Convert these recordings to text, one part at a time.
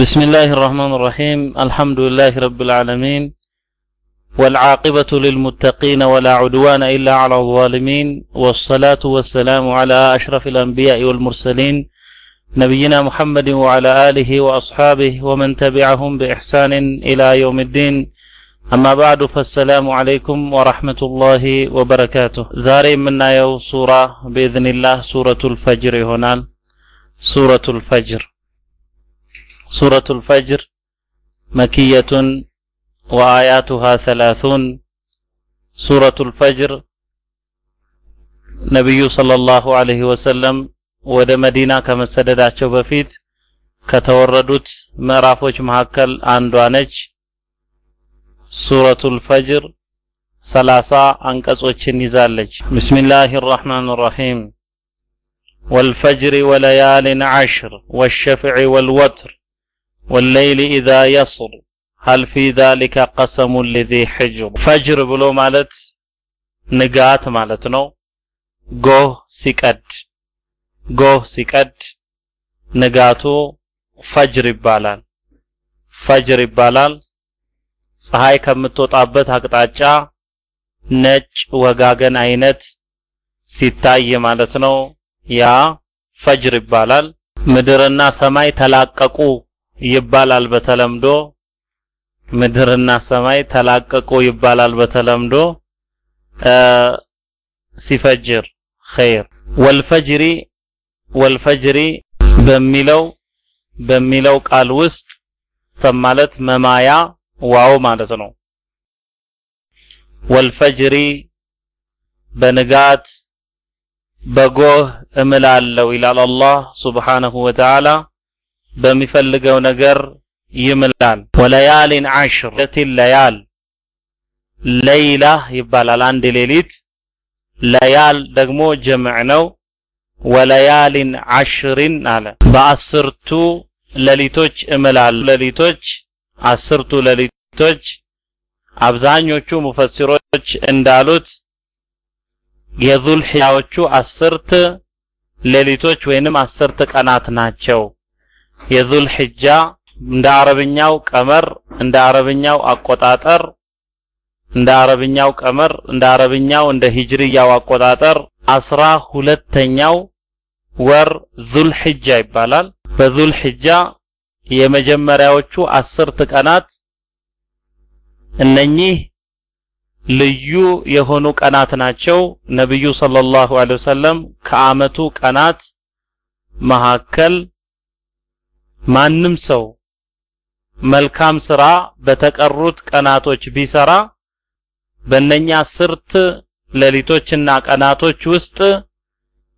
بسم الله الرحمن الرحيم الحمد لله رب العالمين والعاقبة للمتقين ولا عدوان إلا على الظالمين والصلاة والسلام على أشرف الأنبياء والمرسلين نبينا محمد وعلى آله وأصحابه ومن تبعهم بإحسان إلى يوم الدين أما بعد فالسلام عليكم ورحمة الله وبركاته زاري منا يو سورة بإذن الله سورة الفجر هنا سورة الفجر سورة الفجر مكية وآياتها ثلاثون سورة الفجر نبي صلى الله عليه وسلم ወደ መዲና ከመሰደዳቸው በፊት ከተወረዱት ምዕራፎች መካከል አንዷ ነች። ሱረቱል ፈጅር ሰላሳ አንቀጾችን ይዛለች። ቢስሚላህ ራህማን ራሒም والفجر وليال عشر والشفع والوتر ወለይሊ ኢዛ የስር ሀል ፊ ዛሊከ ቀሰሙን ሊዚ ሕጅር ፈጅር ብሎ ማለት ንጋት ማለት ነው። ጎህ ሲቀድ ጎህ ሲቀድ ንጋቱ ፈጅር ይባላል። ፈጅር ይባላል። ፀሐይ ከምትወጣበት አቅጣጫ ነጭ ወጋገን አይነት ሲታይ ማለት ነው። ያ ፈጅር ይባላል። ምድርና ሰማይ ተላቀቁ ይባላል በተለምዶ ምድርና ሰማይ ተላቀቁ ይባላል በተለምዶ ሲፈጅር ኸይር ወልፈጅሪ ወልፈጅሪ በሚለው በሚለው ቃል ውስጥ ማለት መማያ واو ማለት ነው። والفجر በንጋት በጎህ እምላለው ይላል አላህ سبحانه وتعالى በሚፈልገው ነገር ይምላል። وليال عشر ለቲል ليال ليلة ይባላል አንድ ሌሊት። ليال ደግሞ جمع ነው። ወለያሊን ዐሽሪን አለ በአስርቱ ሌሊቶች እምላል ሌሊቶች አስርቱ ሌሊቶች አብዛኞቹ ሙፈሲሮች እንዳሉት የዙል ሒጃዎቹ አስርት ሌሊቶች ወይንም አስርት ቀናት ናቸው። የዙል ሒጃ እንደ አረብኛው ቀመር እንደ አረብኛው አቆጣጠር እንደ አረብኛው ቀመር እንደ አረብኛው እንደ ሂጅርያው አቆጣጠር አስራ ሁለተኛው ወር ዙል ሒጃ ይባላል። በዙል ሒጃ የመጀመሪያዎቹ አስርት ቀናት እነኚህ ልዩ የሆኑ ቀናት ናቸው። ነብዩ ሰለላሁ ዐለይሂ ወሰለም ከአመቱ ቀናት መካከል ማንም ሰው መልካም ስራ በተቀሩት ቀናቶች ቢሰራ በእነኛ አስርት ሌሊቶችና ቀናቶች ውስጥ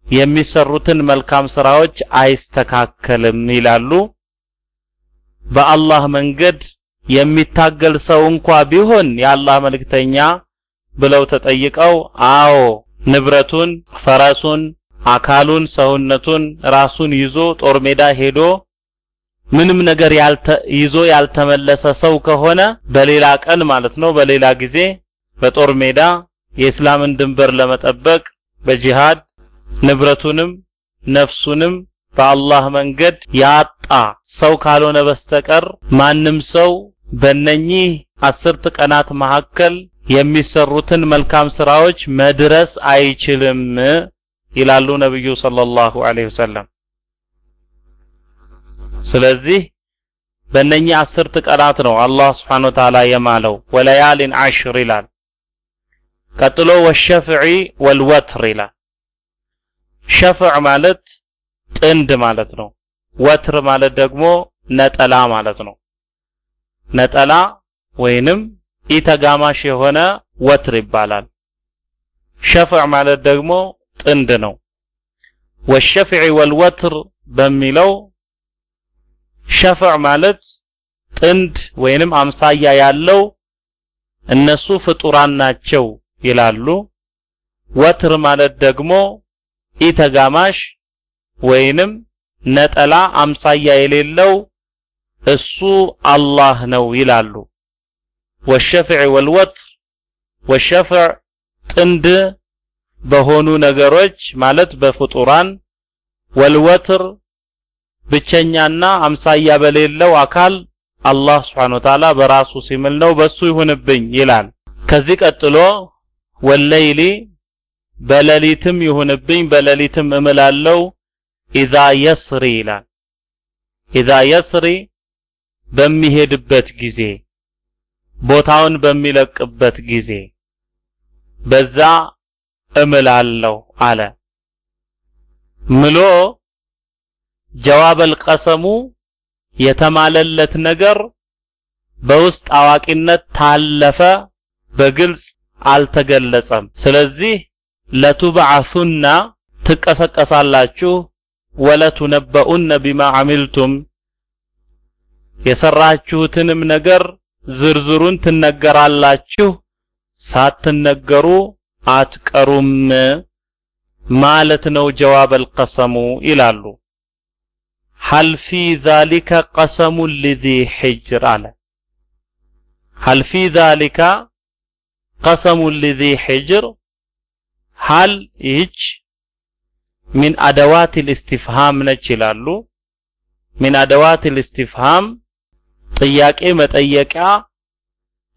የሚሰሩትን መልካም ስራዎች አይስተካከልም ይላሉ። በአላህ መንገድ የሚታገል ሰው እንኳ ቢሆን የአላህ መልእክተኛ ብለው ተጠይቀው አዎ ንብረቱን፣ ፈረሱን፣ አካሉን፣ ሰውነቱን ራሱን ይዞ ጦር ሜዳ ሄዶ ምንም ነገር ይዞ ያልተመለሰ ሰው ከሆነ በሌላ ቀን ማለት ነው በሌላ ጊዜ በጦር ሜዳ የእስላምን ድንበር ለመጠበቅ በጂሃድ ንብረቱንም ነፍሱንም በአላህ መንገድ ያጣ ሰው ካልሆነ በስተቀር ማንም ሰው በእነኚህ አስርት ቀናት መካከል የሚሰሩትን መልካም ስራዎች መድረስ አይችልም ይላሉ ነብዩ ሰለላሁ ዐለይሂ ወሰለም። ስለዚህ በእነኚህ አስርት ቀናት ነው አላህ ስብሓነሁ ወተዓላ የማለው ወለያሊን ዐሽር ይላል። ቀጥሎ ወሸፍዒ ወልወትር ይላል። ሸፍዕ ማለት ጥንድ ማለት ነው። ወትር ማለት ደግሞ ነጠላ ማለት ነው። ነጠላ ወይንም ኢተጋማሽ የሆነ ወትር ይባላል። ሸፍዕ ማለት ደግሞ ጥንድ ነው። ወሸፍዒ ወልወትር በሚለው ሸፍዕ ማለት ጥንድ ወይንም አምሳያ ያለው እነሱ ፍጡራን ናቸው ይላሉ። ወትር ማለት ደግሞ ኢተጋማሽ ወይንም ነጠላ አምሳያ የሌለው እሱ አላህ ነው ይላሉ። ወሸፍዕ ወልወትር ወሸፍዕ ጥንድ በሆኑ ነገሮች ማለት በፍጡራን ወልወትር ብቸኛና አምሳያ በሌለው አካል አላህ Subhanahu Ta'ala በራሱ ሲምል ነው በሱ ይሁንብኝ ይላል። ከዚህ ቀጥሎ ወለይሊ በሌሊትም ይሁንብኝ በሌሊትም እምላለው ኢዛ የስሪ ይላል። ኢዛ የስሪ በሚሄድበት ጊዜ ቦታውን በሚለቅበት ጊዜ በዛ እምላለሁ አለ። ምሎ ጀዋበል ቀሰሙ የተማለለት ነገር በውስጥ አዋቂነት ታለፈ በግልጽ አልተገለጸም። ስለዚህ ለቱብዓሱና ትቀሰቀሳላችሁ ወለቱነበኡነ ቢማ አሚልቱም የሰራችሁትንም ነገር ዝርዝሩን ትነገራላችሁ ሳትነገሩ አትቀሩም ማለት ነው ጀዋበል ቀሰሙ ይላሉ ሀል ፊ ዛሊከ ቀሰሙ ሊዚ ሕጅር አለ ሀል ፊ ዛሊከ ቀሰሙ ሊዚ ሕጅር ሀል ይህች ሚን አደዋት ልእስትፍሃም ነች ይላሉ ሚን አደዋት ልእስትፍሃም ጥያቄ መጠየቂያ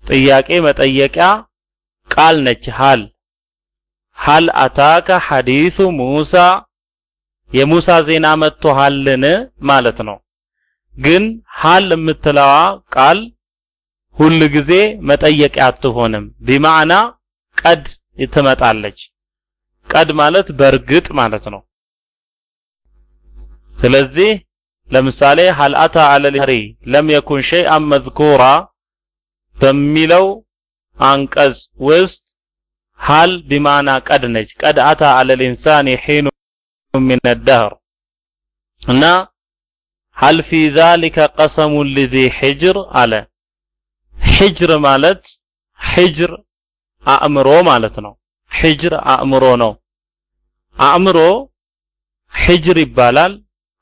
ጥያቄ መጠየቂያ ቃል ነች ሀል ሀል አታከ ሐዲሱ ሙሳ የሙሳ ዜና መጥቶሃልን ማለት ነው። ግን ሀል የምትለዋ ቃል ሁል ጊዜ መጠየቂያ አትሆንም። ቢማዕና ቀድ ትመጣለች። ቀድ ማለት በእርግጥ ማለት ነው። ስለዚህ ለምሳሌ ሀል አታ አለል ሀሪ ለም የኩን ሸይአን መዝኩራ በሚለው አንቀጽ ውስጥ ሀል ቢማና ቀድ ነች። ቀድ አታ አለል ኢንሳን ሒኑ ምን الدهر እና ሀል ፊ ዛሊከ ቀሰሙ ሊዚ ሕጅር አለ ሕጅር ማለት ሕጅር አእምሮ ማለት ነው ሕጅር አእምሮ ነው አእምሮ ሕጅር ይባላል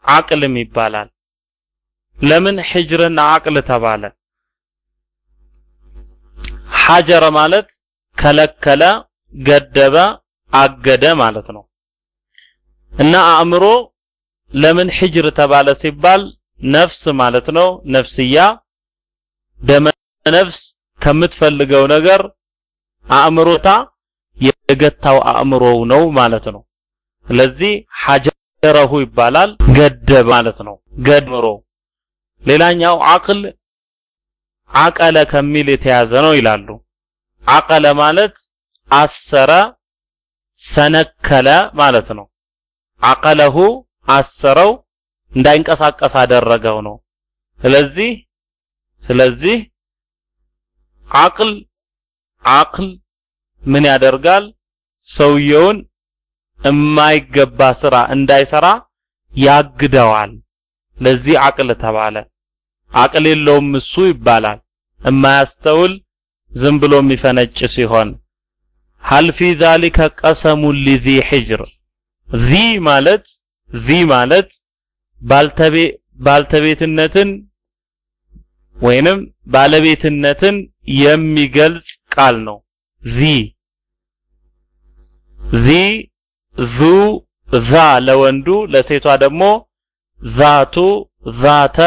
አቅልም ይባላል ለምን ሕጅርና አቅል ተባለ ሐጀረ ማለት ከለከለ ገደበ አገደ ማለት ነው እና አእምሮ ለምን ሕጅር ተባለ ሲባል ነፍስ ማለት ነው። ነፍስያ ደመ ነፍስ ከምትፈልገው ነገር አእምሮታ የገታው አእምሮው ነው ማለት ነው። ስለዚህ ሐጀረሁ ይባላል። ገደበ ማለት ነው። ገድምሮ ሌላኛው አቅል አቀለ ከሚል የተያዘ ነው ይላሉ። አቀለ ማለት አሰረ ሰነከለ ማለት ነው አቀለሁ አሰረው እንዳይንቀሳቀስ አደረገው ነው። ስለዚህ ስለዚህ አቅል አቅል ምን ያደርጋል? ሰውየውን የማይገባ ስራ እንዳይሰራ ያግደዋል። ለዚህ አቅል ተባለ። አቅል የለውም እሱ ይባላል። የማያስተውል ዝም ብሎ የሚፈነጭ ሲሆን። ሀል ፊ ዛሊከ ቀሰሙ ሊዚ ሕጅር ዚ ማለት ዚ ማለት ባልተቤ ባልተቤትነትን ወይንም ባለቤትነትን የሚገልጽ ቃል ነው። ዚ ዚ ዙ ዛ ለወንዱ ለሴቷ ደግሞ ዛቱ ዛተ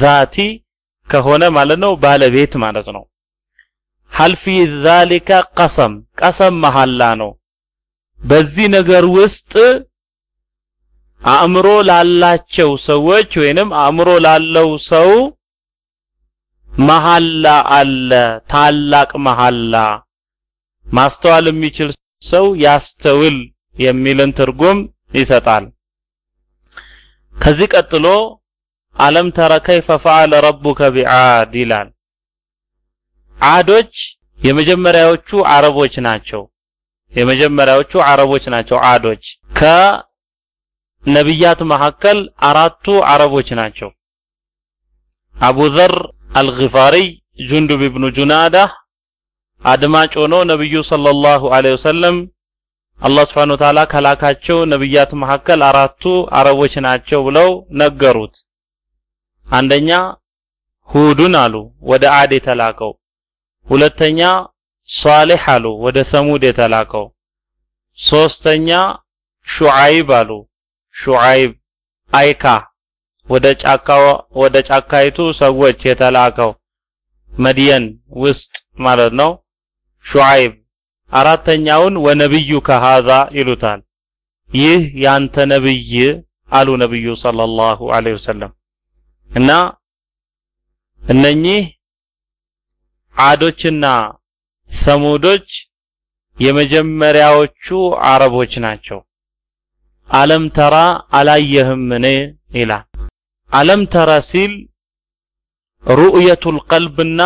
ዛቲ ከሆነ ማለት ነው ባለቤት ማለት ነው። ሀል ፊ ቀሰም ቀሰም መሐላ ነው። በዚህ ነገር ውስጥ አእምሮ ላላቸው ሰዎች ወይንም አእምሮ ላለው ሰው መሐላ አለ ታላቅ መሐላ። ማስተዋል የሚችል ሰው ያስተውል የሚልን ትርጉም ይሰጣል። ከዚህ ቀጥሎ አለም ተረ ከይፈ ፈዓለ ረቡከ ቢዓድ ይላል። አዶች የመጀመሪያዎቹ አረቦች ናቸው። የመጀመሪያዎቹ አረቦች ናቸው አዶች ከነቢያት መካከል አራቱ አረቦች ናቸው። አቡ ዘር አልግፋሪ ጁንዱብ ኢብኑ ጁናዳ አድማጭ ሆኖ ነብዩ ሰለላሁ ዐለይሂ ወሰለም አላህ Wa Ta'ala ከላካቸው ነብያት መካከል አራቱ አረቦች ናቸው ብለው ነገሩት። አንደኛ ሁዱን አሉ ወደ አድ የተላከው። ሁለተኛ ሷሊህ አሉ ወደ ሰሙድ የተላከው። ሶስተኛ ሹዓይብ አሉ ሹዓይብ አይካ ወደ ጫካው ወደ ጫካይቱ ሰዎች የተላከው መድየን ውስጥ ማለት ነው። ሹዓይብ አራተኛውን ወነብዩ ከሃዛ ይሉታል። ይህ ያንተ ነብይ አሉ ነብዩ ሰለላሁ ዐለይሂ ወሰለም። እና እነኚህ አዶችና ሰሙዶች የመጀመሪያዎቹ አረቦች ናቸው አለም ተራ አላየህምን? ይላል። አለም ተራ ሲል ሩእየቱል ቀልብና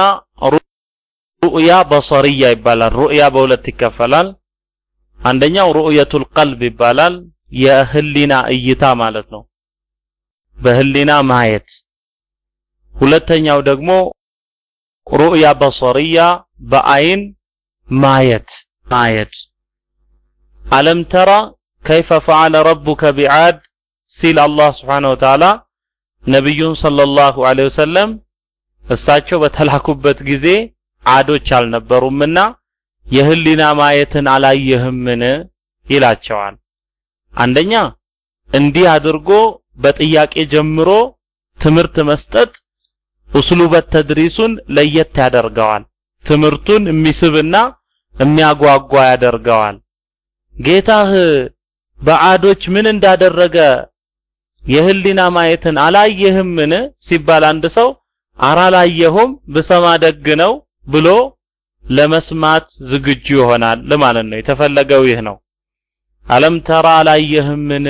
ሩእያ በሰሪያ ይባላል። ሩእያ በሁለት ይከፈላል። አንደኛው ሩእየቱል ቀልብ ይባላል። የህሊና እይታ ማለት ነው። በህሊና ማየት። ሁለተኛው ደግሞ ሩእያ በሰሪያ በአይን ማየት። ማየት። አለም ተራ ከይፈ ፈዓለ ረቡከ ቢዓድ ሲል አላህ ስብሓነሁ ወተዓላ ነቢዩን ሰለላሁ ዐለይሂ ወሰለም እሳቸው በተላኩበት ጊዜ አዶች አልነበሩምና የህሊና ማየትን አላየህምን ይላቸዋል። አንደኛ እንዲህ አድርጎ በጥያቄ ጀምሮ ትምህርት መስጠት ኡስሉበት ተድሪሱን ለየት ያደርገዋል። ትምህርቱን የሚስብና የሚያጓጓ ያደርገዋል። ጌታህ በአዶች ምን እንዳደረገ የህሊና ማየትን አላየህምን? ሲባል አንድ ሰው አራላየሁም ብሰማ ደግ ነው ብሎ ለመስማት ዝግጁ ይሆናል ማለት ነው። የተፈለገው ይህ ነው። አለም ተራ አላየህምን?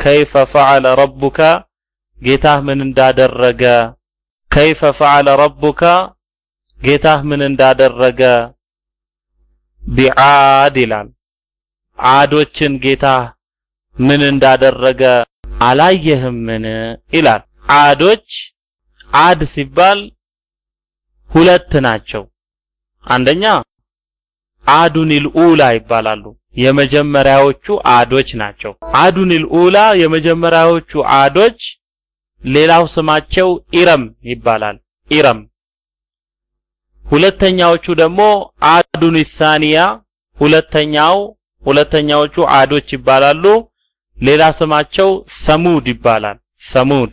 ከይፈ ፈዓለ ረቡከ? ጌታህ ምን እንዳደረገ? ከይፈ ፈዓለ ረቡከ? ጌታህ ምን እንዳደረገ? ቢዓድ ይላል። አዶችን ጌታህ ምን እንዳደረገ አላየህምን? ይላል። አዶች አድ ሲባል ሁለት ናቸው። አንደኛ አዱኒል ኡላ ይባላሉ። የመጀመሪያዎቹ አዶች ናቸው። አዱኒል ኡላ የመጀመሪያዎቹ አዶች ሌላው ስማቸው ኢረም ይባላል። ኢረም። ሁለተኛዎቹ ደግሞ አዱን ሳኒያ ሁለተኛው ሁለተኛዎቹ አዶች ይባላሉ ሌላ ስማቸው ሰሙድ ይባላል። ሰሙድ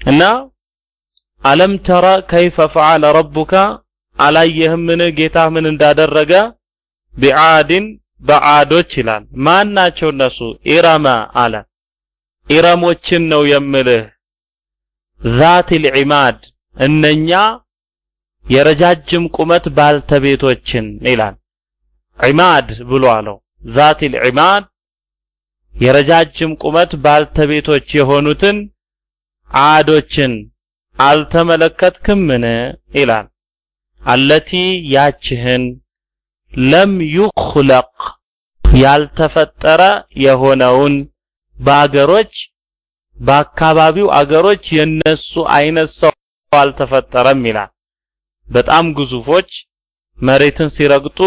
እና ألم تر كيف فعل ربك አላየህምን? ጌታ ምን እንዳደረገ بعاد ን በአዶች ይላል። ማን ናቸው እነሱ? إرم አለ። ኢረሞችን ነው የምልህ። ذات العماد እነኛ የረጃጅም ቁመት ባልተቤቶችን ይላል። ዒማድ ብሎ አለው። ዛት ልዒማድ የረጃጅም ቁመት ባልተቤቶች የሆኑትን አዶችን አልተመለከትክምን? ይላል። አለቲ ያችህን ለም ዩኽለቅ ያልተፈጠረ የሆነውን በአገሮች በአካባቢው አገሮች የነሱ አይነት ሰው አልተፈጠረም ይላል። በጣም ግዙፎች መሬትን ሲረግጡ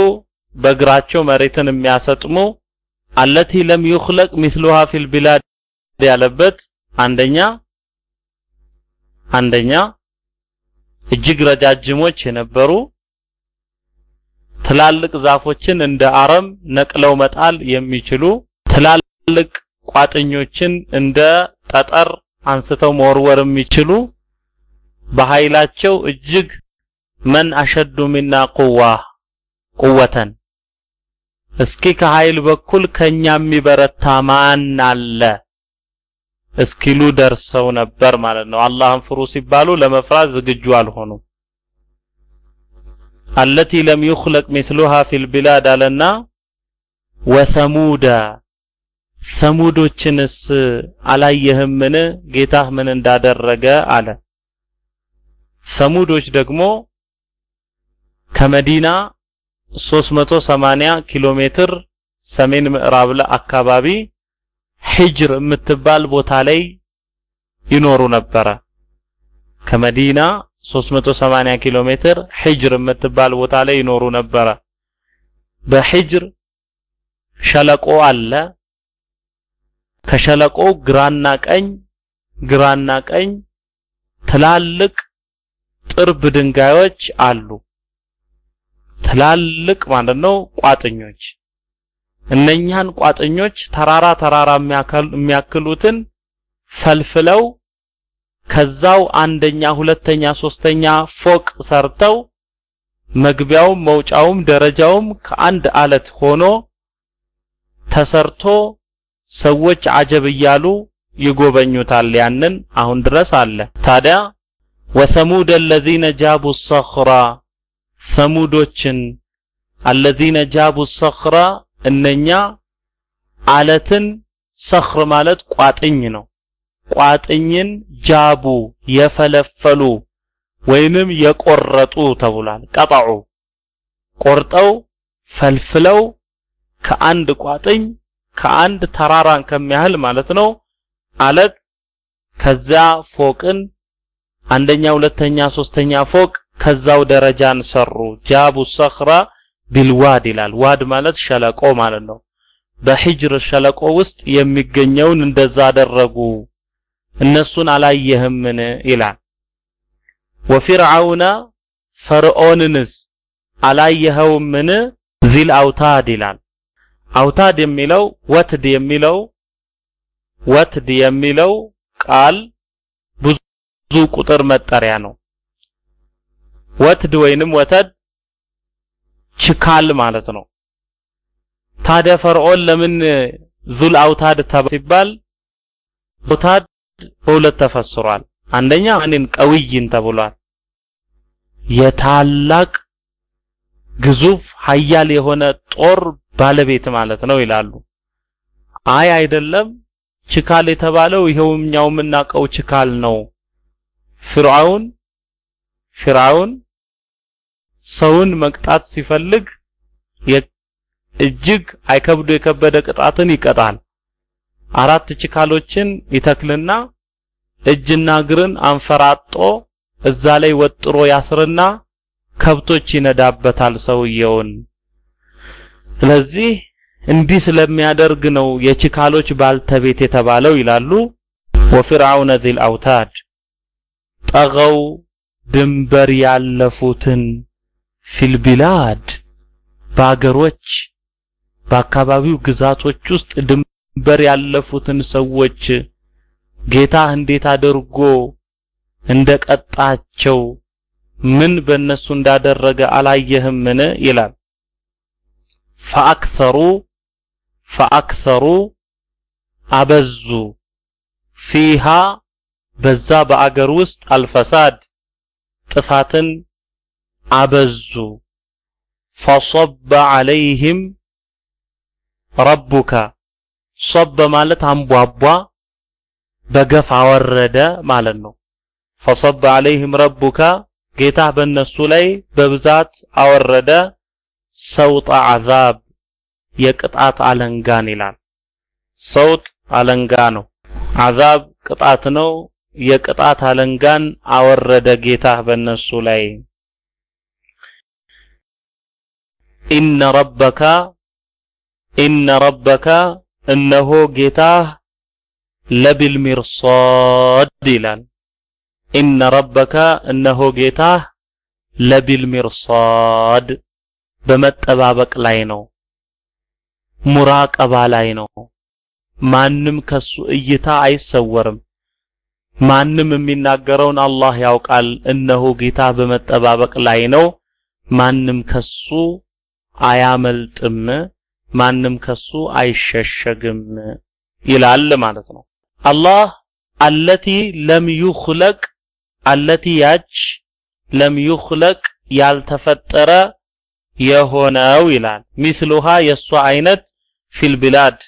በእግራቸው መሬትን የሚያሰጥሙ አለቲ ለም ዩኽለቅ ሚስሉሃ ፊል ቢላድ ያለበት አንደኛ አንደኛ እጅግ ረጃጅሞች የነበሩ ትላልቅ ዛፎችን እንደ አረም ነቅለው መጣል የሚችሉ ትላልቅ ቋጥኞችን እንደ ጠጠር አንስተው መወርወር የሚችሉ በኃይላቸው እጅግ መን አሸዱ ሚና ቁዋ ቁወተን እስኪ ከኃይል በኩል ከኛ የሚበረታ ማን አለ? እስኪሉ ደርሰው ነበር ማለት ነው። አላህን ፍሩ ሲባሉ ለመፍራት ዝግጁ አልሆኑ አለቲ ለም ዩኽለቅ ሚስሉሃ ፊል ቢላድ አለና ወሰሙዳ ሰሙዶችንስ አላየህምን? ጌታህ ምን እንዳደረገ አለ። ሰሙዶች ደግሞ ከመዲና 380 ኪሎ ሜትር ሰሜን ምዕራብ አካባቢ ሂጅር የምትባል ቦታ ላይ ይኖሩ ነበረ። ከመዲና 380 ኪሎ ሜትር ሂጅር የምትባል ቦታ ላይ ይኖሩ ነበረ። በሂጅር ሸለቆ አለ። ከሸለቆው ግራና ቀኝ ግራና ቀኝ ትላልቅ ጥርብ ድንጋዮች አሉ ትላልቅ ማለት ነው ቋጥኞች እነኛን ቋጥኞች ተራራ ተራራ የሚያክሉትን ፈልፍለው ከዛው አንደኛ፣ ሁለተኛ፣ ሶስተኛ ፎቅ ሰርተው መግቢያውም መውጫውም ደረጃውም ከአንድ አለት ሆኖ ተሰርቶ ሰዎች አጀብ እያሉ ይጎበኙታል። ያንን አሁን ድረስ አለ። ታዲያ ወሰሙድ الذين جابوا الصخر ሰሙዶችን አለዚነ ጃቡ ሰኽረ እነኛ አለትን ሰኽር ማለት ቋጥኝ ነው። ቋጥኝን ጃቡ የፈለፈሉ ወይንም የቆረጡ ተብሏል። ቀጠዑ ቆርጠው ፈልፍለው ከአንድ ቋጥኝ ከአንድ ተራራን ከሚያህል ማለት ነው አለት ከዛ ፎቅን አንደኛ፣ ሁለተኛ፣ ሶስተኛ ፎቅ ከዛው ደረጃን ሰሩ። ጃቡ ሰኽራ ቢልዋድ ይላል። ዋድ ማለት ሸለቆ ማለት ነው። በሂጅር ሸለቆ ውስጥ የሚገኘውን እንደዛ አደረጉ። እነሱን አላየህምን ይላል። ወፊርዓውነ ፈርዖንንስ አላየኸውምን ዚል አውታድ ይላል። አውታድ የሚለው ወትድ የሚለው ወትድ የሚለው ቃል ብዙ ቁጥር መጠሪያ ነው። ወትድ ወይንም ወተድ ችካል ማለት ነው። ታዲያ ፈርዖን ለምን ዙል አውታድ ተባለ ሲባል አውታድ በሁለት ተፈስሯል። አንደኛ እኔን ቀውይን ተብሏል። የታላቅ ግዙፍ ኃያል የሆነ ጦር ባለቤት ማለት ነው ይላሉ። አይ አይደለም፣ ችካል የተባለው ይኸው እኛው የምናውቀው ችካል ነው። ፍርዓውን ፍርዓውን ሰውን መቅጣት ሲፈልግ እጅግ አይከብዶ የከበደ ቅጣትን ይቀጣል። አራት ችካሎችን ይተክልና እጅና እግርን አንፈራጦ እዛ ላይ ወጥሮ ያስርና ከብቶች ይነዳበታል ሰውየውን። ስለዚህ እንዲህ ስለሚያደርግ ነው የችካሎች ባልተቤት የተባለው ይላሉ። ወፊርዓውነ ዚል አውታድ ጠገው ድንበር ያለፉትን ፊልቢላድ በአገሮች በአካባቢው ግዛቶች ውስጥ ድንበር ያለፉትን ሰዎች ጌታ እንዴት አድርጎ እንደቀጣቸው ምን በእነሱ እንዳደረገ አላየህምን ይላል። ፈአክሰሩ ፈአክሰሩ አበዙ ፊሃ በዛ በአገር ውስጥ አልፈሳድ ጥፋትን አበዙ። ፈሶበ አለይህም ረቡከ። ሶበ ማለት አንቧቧ በገፍ አወረደ ማለት ነው። ፈሶበ አለይህም ረቡከ ጌታ በእነሱ ላይ በብዛት አወረደ። ሰውጥ አዛብ የቅጣት አለንጋን ይላል። ሰውጥ አለንጋ ነው። አዛብ ቅጣት ነው። የቅጣት አለንጋን አወረደ ጌታ በእነሱ ላይ። ኢነ ረበከ ኢነ ረበከ እነሆ ጌታህ ለቢልሚርሳድ ይላል። ኢነ ረበከ እነሆ ጌታህ ለቢልሚርሳድ በመጠባበቅ ላይ ነው፣ ሙራቀባ ላይ ነው። ማንም ከሱ እይታ አይሰወርም። ማንም የሚናገረውን አላህ ያውቃል። እነሆ ጌታ በመጠባበቅ ላይ ነው። ማንም ከሱ አያመልጥም። ማንም ከሱ አይሸሸግም ይላል ማለት ነው። አላህ አለቲ ለም ዩኽለቅ አለቲ ያች ለም ዩኽለቅ ያልተፈጠረ የሆነው ይላል። ሚስሉሃ የእሷ አይነት ፊል ቢላድ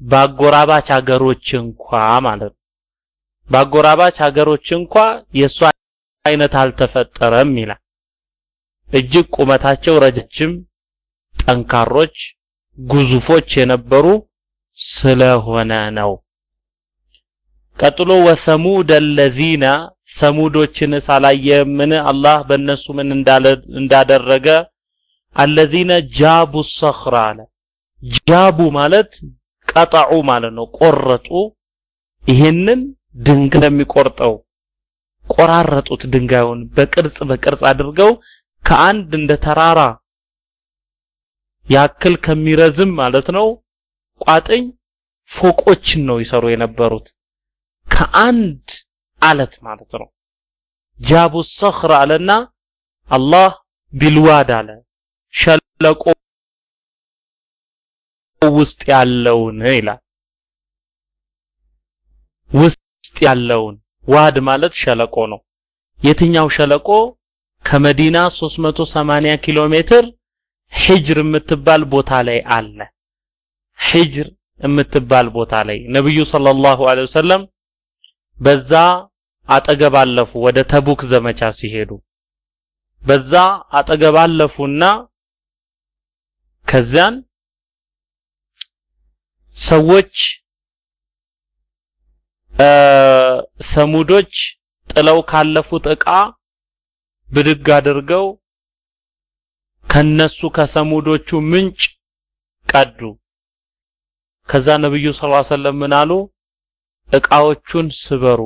ባጎራባች ሀገሮች እንኳ ማለት ነው። ባጎራባች ሀገሮች እንኳ የእሷ አይነት አልተፈጠረም ይላል። እጅግ ቁመታቸው ረጅም፣ ጠንካሮች፣ ግዙፎች የነበሩ ስለሆነ ነው። ቀጥሎ ወሰሙድ አለዚነ ሰሙዶችን ሳላየምን አላህ በእነሱ ምን እንዳደረገ አለዚነ ጃቡ ሰኽራ አለ። ጃቡ ማለት ቀጠዑ ማለት ነው። ቆረጡ። ይሄንን ድንጋይ እንደሚቆርጠው ቆራረጡት። ድንጋዩን በቅርጽ በቅርጽ አድርገው ከአንድ እንደ ተራራ ያክል ከሚረዝም ማለት ነው ቋጥኝ ፎቆችን ነው ይሰሩ የነበሩት። ከአንድ አለት ማለት ነው። ጃቡ ሰኽር አለና አላህ ቢልዋድ አለ ሸለቆ ውስጥ ያለውን ይላል። ውስጥ ያለውን ዋድ ማለት ሸለቆ ነው። የትኛው ሸለቆ? ከመዲና 380 ኪሎ ሜትር ሂጅር የምትባል ቦታ ላይ አለ። ሂጅር የምትባል ቦታ ላይ ነብዩ ሰለላሁ ዐለይሂ ወሰለም በዛ አጠገብ አለፉ። ወደ ተቡክ ዘመቻ ሲሄዱ በዛ አጠገብ አለፉና ከዚያን ሰዎች ሰሙዶች ጥለው ካለፉት ዕቃ ብድግ አድርገው ከነሱ ከሰሙዶቹ ምንጭ ቀዱ። ከዛ ነብዩ ሰለላሁ ዐለይሂ ወሰለም ምን አሉ? ዕቃዎቹን ስበሩ፣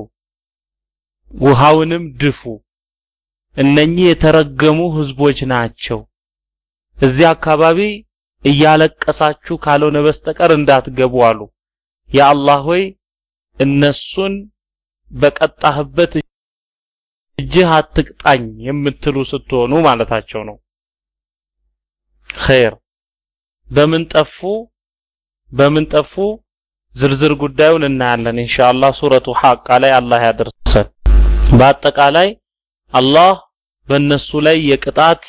ውሃውንም ድፉ። እነኚህ የተረገሙ ህዝቦች ናቸው። እዚህ አካባቢ እያለቀሳችሁ ካልሆነ በስተቀር እንዳትገቡ አሉ። ያ አላህ ሆይ እነሱን በቀጣህበት እጅህ አትቅጣኝ የምትሉ ስትሆኑ ማለታቸው ነው። ኸይር በምን ጠፉ? በምን ጠፉ? ዝርዝር ጉዳዩን እናያለን ኢንሻአላህ ሱረቱ ሐቃ ላይ አላህ ያደርሰን። በአጠቃላይ አላህ በእነሱ ላይ የቅጣት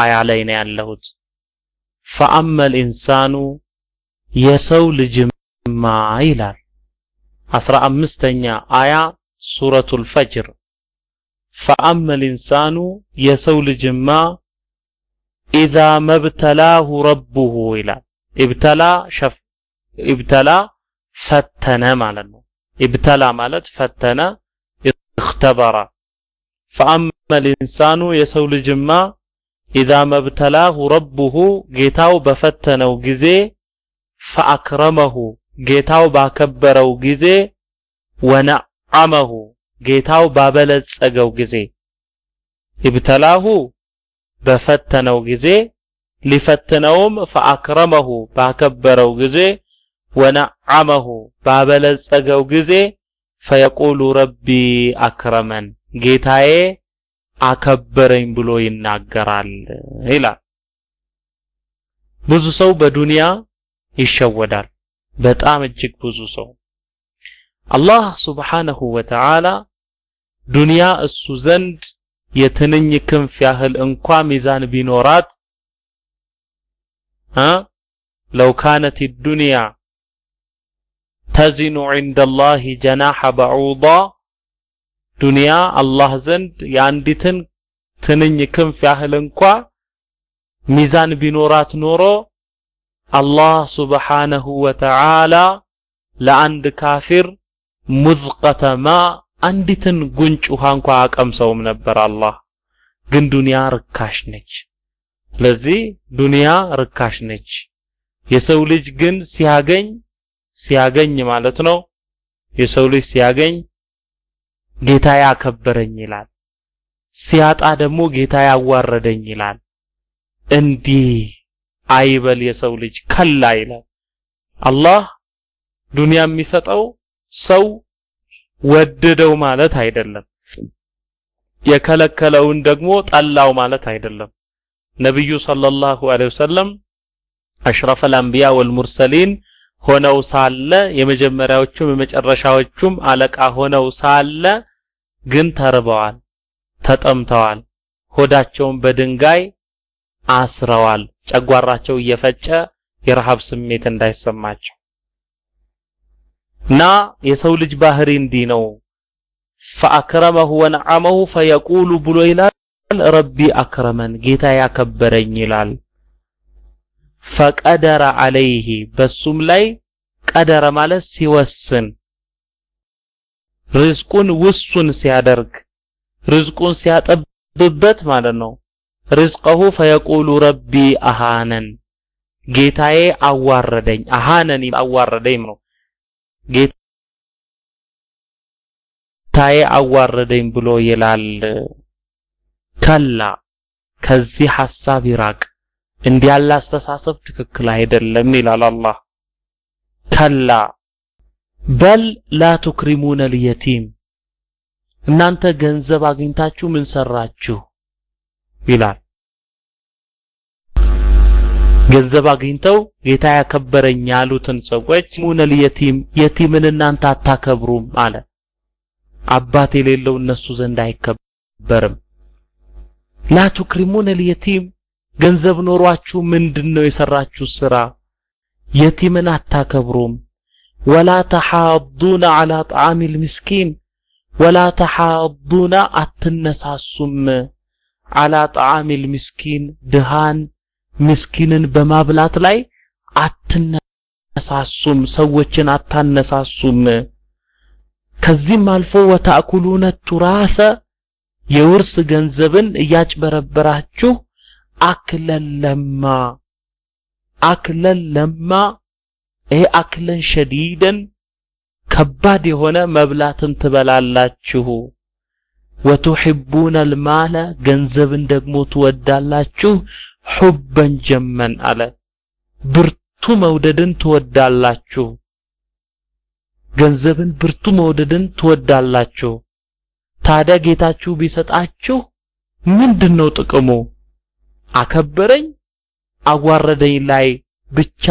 አያ ላይ ነው ያለሁት። ፈአመል ኢንሳኑ የሰው ልጅማ ይላል አስራ አምስተኛ አያ ሱረቱል ፈጅር ፈአመል ኢንሳኑ የሰው ልጅማ ኢዛ መብተላሁ ረቡሁ ይላል ኢብተላ ሸፍ ኢብተላ ፈተነ ማለት ነው ኢብተላ ማለት ፈተነ እክተበራ ፈአመል ኢንሳኑ የሰው ልጅማ ኢዛ መብተላሁ ረቡሁ ጌታው በፈተነው ጊዜ ፈአክረመሁ ጌታው ባከበረው ጊዜ ወነዓመሁ ጌታው ባበለጸገው ጊዜ ኢብተላሁ በፈተነው ጊዜ ሊፈትነውም ፈአክረመሁ ባከበረው ጊዜ ወነዓመሁ ባበለጸገው ጊዜ ፈየቁሉ ረቢ አክረመን ጌታዬ አከበረኝ ብሎ ይናገራል ይላል። ብዙ ሰው በዱንያ ይሸወዳል። በጣም እጅግ ብዙ ሰው አላህ ሱብሓነሁ ወተዓላ ዱንያ እሱ ዘንድ የትንኝ ክንፍ ያህል እንኳ ሚዛን ቢኖራት እ ለው ካነት ዱንያ ተዚኑ ዐንደ አላህ ጀናሐ በዑዳ ዱንያ አላህ ዘንድ የአንዲትን ትንኝ ክንፍ ያህል እንኳ ሚዛን ቢኖራት ኖሮ አላህ ሱብሓነሁ ወተዓላ ለአንድ ካፊር ሙዝቀተ ማ አንዲትን ጉንጭ ውሃ እንኳ አቀምሰውም ነበር አላህ። ግን ዱንያ ርካሽ ነች። ስለዚህ ዱንያ ርካሽ ነች። የሰው ልጅ ግን ሲያገኝ ሲያገኝ ማለት ነው የሰው ልጅ ሲያገኝ ጌታ ያከበረኝ ይላል። ሲያጣ ደግሞ ጌታ ያዋረደኝ ይላል። እንዲህ አይበል የሰው ልጅ ከላ ይላል። አላህ ዱንያ የሚሰጠው ሰው ወደደው ማለት አይደለም። የከለከለውን ደግሞ ጠላው ማለት አይደለም። ነብዩ ሰለላሁ ዐለይሂ ወሰለም አሽረፈል አንቢያ ወልሙርሰሊን ሆነው ሳለ የመጀመሪያዎቹም የመጨረሻዎቹም አለቃ ሆነው ሳለ ግን ተርበዋል፣ ተጠምተዋል፣ ሆዳቸውን በድንጋይ አስረዋል። ጨጓራቸው እየፈጨ የረሃብ ስሜት እንዳይሰማቸው እና የሰው ልጅ ባህሪ እንዲህ ነው። ፈአክረመሁ ወነዓመሁ ፈየቁሉ ብሎ ይላል ረቢ አክረመን ጌታ ያከበረኝ ይላል። ፈቀደረ አለይህ በሱም ላይ ቀደረ ማለት ሲወስን ርዝቁን ውሱን ሲያደርግ ርዝቁን ሲያጠብበት ማለት ነው። ርዝቀሁ ፈየቁሉ ረቢ አሃነን ጌታዬ አዋረደኝ። አሃነን አዋረደኝ ነው። ጌታዬ አዋረደኝ ብሎ ይላል። ከላ ከዚህ ሐሳብ ይራቅ። እንዲህ ያለ አስተሳሰብ ትክክል አይደለም ይላል አላህ። ከላ በል ላ ልየቲም እናንተ ገንዘብ አግኝታችሁ ምን ሰራችሁ ይላል። ገንዘብ አግኝተው ጌታ ያከበረኝ ያሉትን ሰዎች ሙነል የቲም የቲምን እናንተ አታከብሩም አለ። አባት የሌለው እነሱ ዘንድ አይከበርም። ላ የቲም ገንዘብ ኖሯችሁ ምንድነው የሰራችሁ ስራ? የቲምን አታከብሩም። ወላ ተሓዱነ ዐላ ጣዓሚል ምስኪን ወላ ተሓዱነ አትነሳሱም ዐላ ጣዓሚል ምስኪን ድሃን ምስኪንን በማብላት ላይ አትነሳሱም፣ ሰዎችን አታነሳሱም። ከዚህም አልፎ ወታእኩሉነ ቱራሰ የውርስ ገንዘብን እያጭበረበራችሁ አክለን ለማ አክለን ለማ ይሄ አክለን ሸዲደን ከባድ የሆነ መብላትን ትበላላችሁ። ወቱሒቡነ አልማለ ገንዘብን ደግሞ ትወዳላችሁ። ሑበን ጀመን አለ ብርቱ መውደድን ትወዳላችሁ። ገንዘብን ብርቱ መውደድን ትወዳላችሁ። ታዲያ ጌታችሁ ቢሰጣችሁ ምንድነው ጥቅሙ? አከበረኝ አዋረደኝ ላይ ብቻ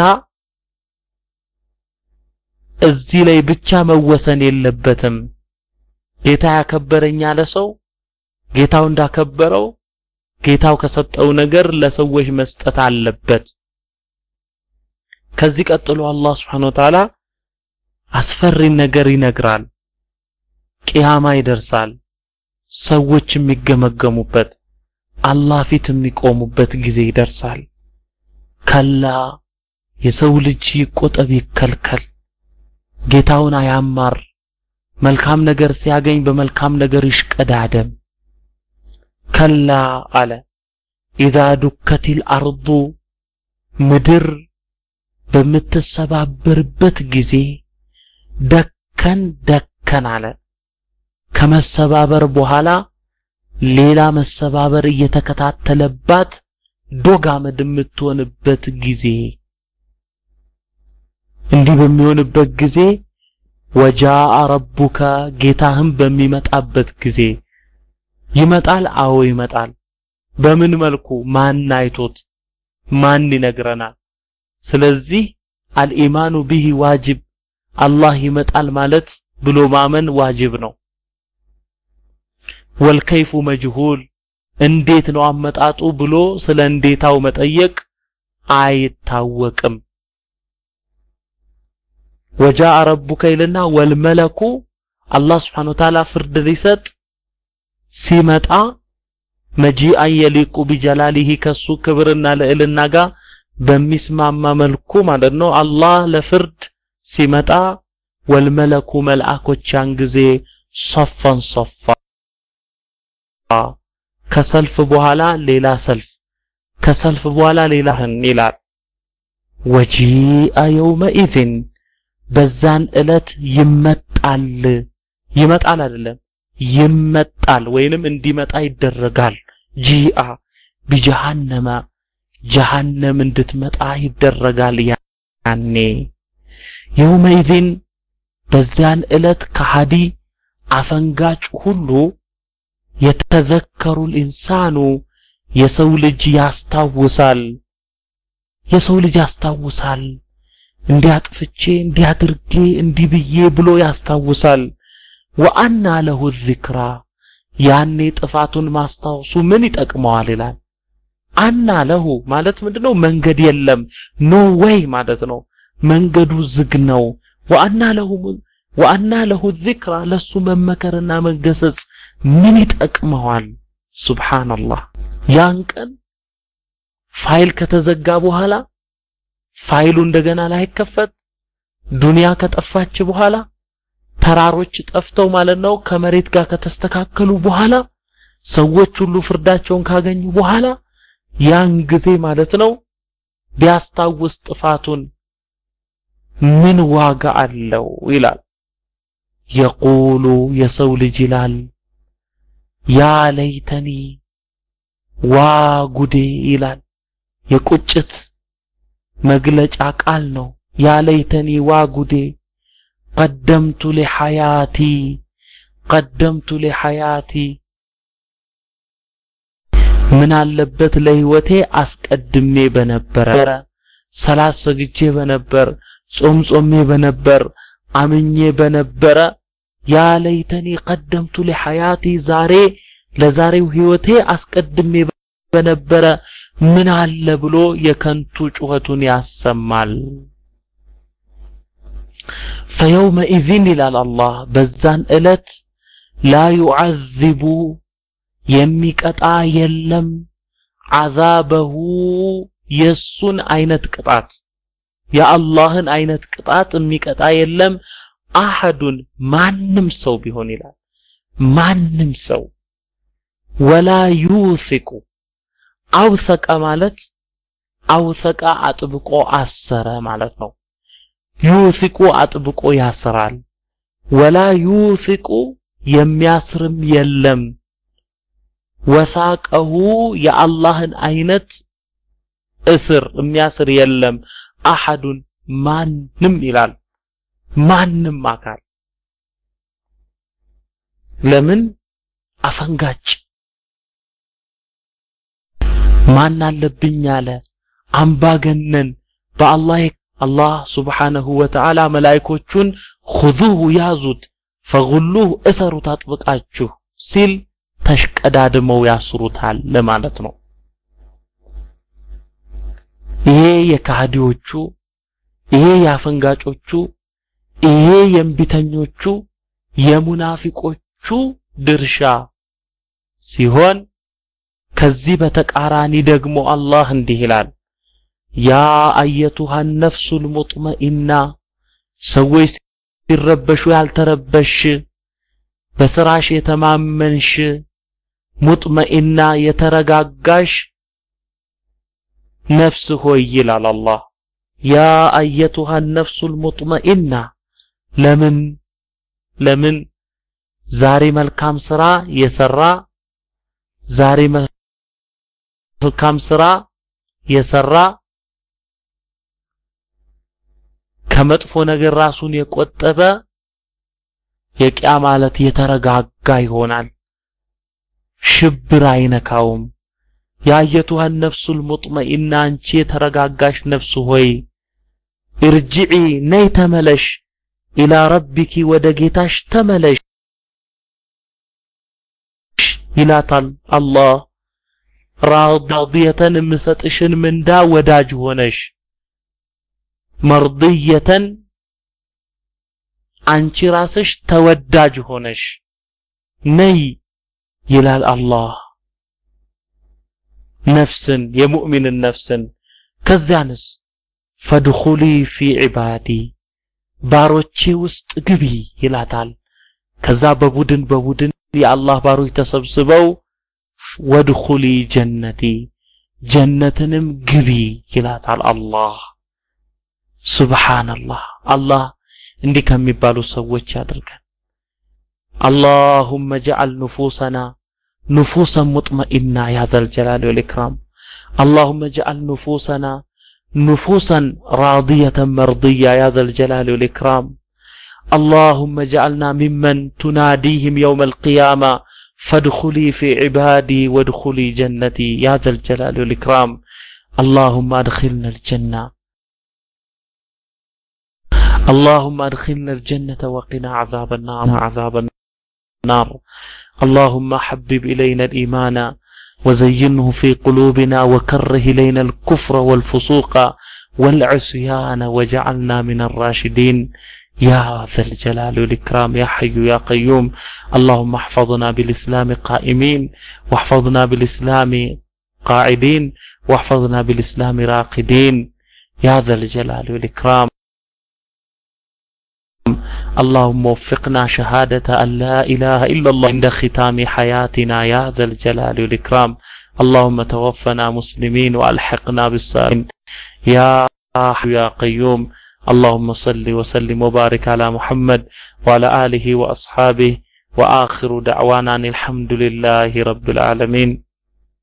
እዚህ ላይ ብቻ መወሰን የለበትም። ጌታ ያከበረኝ ያለ ሰው ጌታው እንዳከበረው ጌታው ከሰጠው ነገር ለሰዎች መስጠት አለበት። ከዚህ ቀጥሎ አላህ Subhanahu Wa አስፈሪ ነገር ይነግራል። ቂያማ ይደርሳል። ሰዎች የሚገመገሙበት አላህ ፊት የሚቆሙበት ጊዜ ይደርሳል። ከላ የሰው ልጅ ይቆጠብ፣ ይከልከል፣ ጌታውን አያማር፣ መልካም ነገር ሲያገኝ በመልካም ነገር ይሽቀዳደም። ከላ አለ ኢዛ ዱከቲል አርዱ ምድር በምትሰባበርበት ጊዜ ደከን ደከን አለ። ከመሰባበር በኋላ ሌላ መሰባበር እየተከታተለባት ዶግ አመድ የምትሆንበት ጊዜ እንዲህ በሚሆንበት ጊዜ ወጃአ ረቡከ ጌታህም በሚመጣበት ጊዜ ይመጣል። አዎ ይመጣል። በምን መልኩ? ማን አይቶት? ማን ይነግረናል? ስለዚህ አልኢማኑ ቢሂ ዋጅብ፣ አላህ ይመጣል ማለት ብሎ ማመን ዋጅብ ነው። ወልከይፉ መጅሁል፣ እንዴት ነው አመጣጡ ብሎ ስለ እንዴታው መጠየቅ አይታወቅም። ወጃአ ረቡከ ይልና ወልመለኩ አላህ ስብሓነ ወተዓላ ፍርድ ሊሰጥ ሲመጣ መጂአን የሊቁ ቢጀላሊሂ ከሱ ክብርና ልዕልና ጋር በሚስማማ መልኩ ማለት ነው። አላህ ለፍርድ ሲመጣ ወልመለኩ መልአኮች ጊዜ ሶፈን ሶፋ ከሰልፍ በኋላ ሌላ ሰልፍ ከሰልፍ በኋላ ሌላ ህን ይላል። ወጂአ የውመኢዝን በዛን ዕለት ይመጣል ይመጣል አይደለም ይመጣል ወይንም እንዲመጣ ይደረጋል። ጂአ ቢጀሃነመ ጀሃነም እንድትመጣ ይደረጋል። ያኔ የውመኢዝን በዚያን ዕለት ከሃዲ አፈንጋጭ ሁሉ የተዘከሩ ኢንሳኑ የሰው ልጅ ያስታውሳል። የሰው ልጅ ያስታውሳል። እንዲያጥፍቼ እንዲያድርጌ እንዲህ ብዬ ብሎ ያስታውሳል። وأنى له الذكرى ያኔ ጥፋቱን ማስታወሱ ምን ይጠቅመዋል ይላል። أنى له ማለት ምንድነው? መንገድ የለም ኖ ወይ ማለት ነው። መንገዱ ዝግ ነው። وأنى له وأنى له الذكرى ለሱ መመከርና መገሰጽ ምን ይጠቅመዋል? سبحان الله ያን ቀን ፋይል ከተዘጋ በኋላ ፋይሉ እንደገና ላይከፈት ዱንያ ከጠፋች በኋላ ተራሮች ጠፍተው ማለት ነው ከመሬት ጋር ከተስተካከሉ በኋላ ሰዎች ሁሉ ፍርዳቸውን ካገኙ በኋላ ያን ጊዜ ማለት ነው ቢያስታውስ ጥፋቱን ምን ዋጋ አለው ይላል። የቁሉ የሰው ልጅ ይላል ያ ለይተኒ ዋ ጉዴ ይላል። የቁጭት መግለጫ ቃል ነው። ያ ለይተኒ ዋ ጉዴ ቀደምቱ ሊሐያቲ ቀደምቱ ሊሐያቲ ምን አለበት ለህይወቴ አስቀድሜ በነበረ ሰላት ሰግጄ በነበር ጾም ጾሜ በነበር አምኜ በነበረ ያ ለይተኒ ቀደምቱ ሊሐያቲ ዛሬ ለዛሬው ህይወቴ አስቀድሜ በነበረ ምን አለ ብሎ የከንቱ ጩኸቱን ያሰማል ፈየውመኢዝን ይላል አላህ በዛን ዕለት ላ ዩዓዚቡ የሚቀጣ የለም አዛበሁ የሱን አይነት ቅጣት የአላህን አይነት ቅጣት የሚቀጣ የለም አሐዱን ማንም ሰው ቢሆን ይላል ማንም ሰው። ወላ ዩሲቁ አውሰቀ ማለት አውሰቃ አጥብቆ አሰረ ማለት ነው ዩሲቁ አጥብቆ ያስራል። ወላ ዩሲቁ የሚያስርም የለም። ወሳቀሁ የአላህን አይነት እስር የሚያስር የለም። አሐዱን ማንም ይላል። ማንም አካል። ለምን? አፈንጋጭ። ማን አለብኝ አለ። አምባገነን። በአላህ አላህ ስብሓነሁ ወተዓላ መላይኮቹን ሁዙሁ ያዙት፣ ፈጉሉህ እሰሩት አጥብቃችሁ ሲል ተሽቀዳድመው ያስሩታል ለማለት ነው። ይሄ የካህዲዎቹ፣ ይሄ የአፈንጋጮቹ፣ ይሄ የእምቢተኞቹ፣ የሙናፊቆቹ ድርሻ ሲሆን ከዚህ በተቃራኒ ደግሞ አላህ እንዲህ ይላል ያ አየቱሃ ነፍሱል ሙጥመኢና ሰዎች ሲረበሹ ያልተረበሽ በስራሽ የተማመንሽ ሙጥመኢና የተረጋጋሽ ነፍስ ሆይ ይላል አላህ ያ አየቱሃ ነፍሱል ሙጥመኢና ለምን ለምን ዛሬ መልካም ስራ የሰራ ዛሬ መልካም ስራ የሰራ ከመጥፎ ነገር ራሱን የቆጠበ የቂያ ማለት የተረጋጋ ይሆናል። ሽብር አይነካውም። የአየቱሃ ነፍሱል ሙጥመኢና አንቺ የተረጋጋሽ ነፍስ ሆይ እርጅዒ ነይ ተመለሽ ኢላ ረቢኪ ወደ ጌታሽ ተመለሽ ይላታል አላህ። ራዲየተን የምሰጥሽን ምንዳ ወዳጅ ሆነሽ መርድየተን አንቺ ራስሽ ተወዳጅ ሆነሽ ነይ ይላል አላህ ነፍስን የሙእሚንን ነፍስን ከዚያንስ ፈድኹሊ ፊ ዒባዲ ባሮቼ ውስጥ ግቢ ይላታል ከዛ በቡድን በቡድን የአላህ ባሮች ተሰብስበው ወድኹሊ ጀነቲ ጀነትንም ግቢ ይላታል አላህ ሱብሓንላህ አላህ እንዲህ ከሚባሉ ሰዎች ያድርገን اللهم اجعل نفوسنا نفوسا مطمئنة يا ذا الجلال والإكرام اللهم اجعل نفوسنا نفوسا راضية مرضية يا ذا الجلال والإكرام اللهم اجعلنا ممن تناديهم يوم القيامة فادخلي في عبادي وادخلي جنتي يا ذا الجلال والإكرام اللهم أدخلنا الجنة اللهم أدخلنا الجنة وقنا عذاب النار. عذاب النار. اللهم حبب إلينا الإيمان وزينه في قلوبنا وكره إلينا الكفر والفسوق والعصيان وجعلنا من الراشدين. يا ذا الجلال والإكرام يا حي يا قيوم. اللهم احفظنا بالإسلام قائمين واحفظنا بالإسلام قاعدين واحفظنا بالإسلام راقدين. يا ذا الجلال والإكرام. اللهم وفقنا شهادة أن لا إله إلا الله عند ختام حياتنا يا ذا الجلال والإكرام. اللهم توفنا مسلمين وألحقنا بالصالحين. يا حي يا قيوم. اللهم صل وسلم وبارك على محمد وعلى آله وأصحابه. وآخر دعوانا الحمد لله رب العالمين.